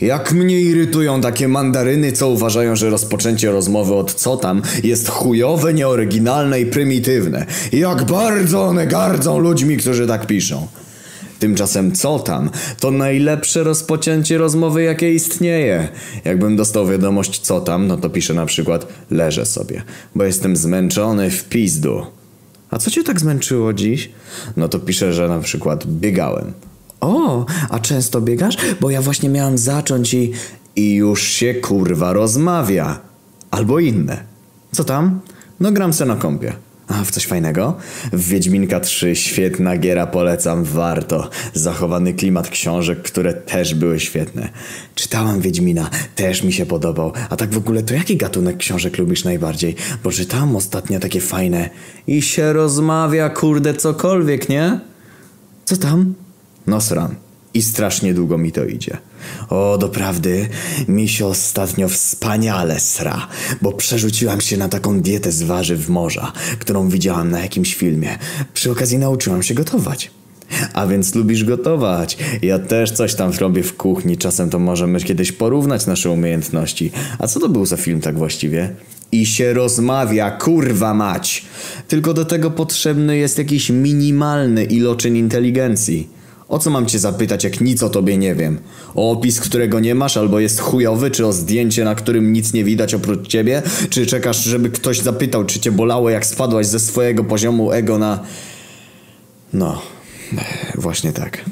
Jak mnie irytują takie mandaryny, co uważają, że rozpoczęcie rozmowy od co tam jest chujowe, nieoryginalne i prymitywne. Jak bardzo one gardzą ludźmi, którzy tak piszą. Tymczasem co tam? To najlepsze rozpoczęcie rozmowy, jakie istnieje. Jakbym dostał wiadomość co tam, no to piszę na przykład leżę sobie, bo jestem zmęczony w pizdu. A co cię tak zmęczyło dziś? No to piszę, że na przykład biegałem. O, a często biegasz? Bo ja właśnie miałam zacząć i... I już się kurwa rozmawia. Albo inne. Co tam? No gram se na kąpie. A, w coś fajnego? W Wiedźminka 3 świetna giera, polecam, warto. Zachowany klimat książek, które też były świetne. Czytałam Wiedźmina, też mi się podobał. A tak w ogóle to jaki gatunek książek lubisz najbardziej? Bo czytałam ostatnio takie fajne. I się rozmawia, kurde, cokolwiek, nie? Co tam? No sran. I strasznie długo mi to idzie. O, doprawdy, mi się ostatnio wspaniale sra, bo przerzuciłam się na taką dietę z warzyw morza, którą widziałam na jakimś filmie. Przy okazji nauczyłam się gotować. A więc lubisz gotować. Ja też coś tam robię w kuchni, czasem to możemy kiedyś porównać nasze umiejętności. A co to był za film tak właściwie? I się rozmawia, kurwa mać. Tylko do tego potrzebny jest jakiś minimalny iloczyn inteligencji. O co mam cię zapytać, jak nic o tobie nie wiem? O opis, którego nie masz albo jest chujowy, czy o zdjęcie, na którym nic nie widać oprócz ciebie? Czy czekasz, żeby ktoś zapytał, czy cię bolało, jak spadłaś ze swojego poziomu ego na... No, właśnie tak.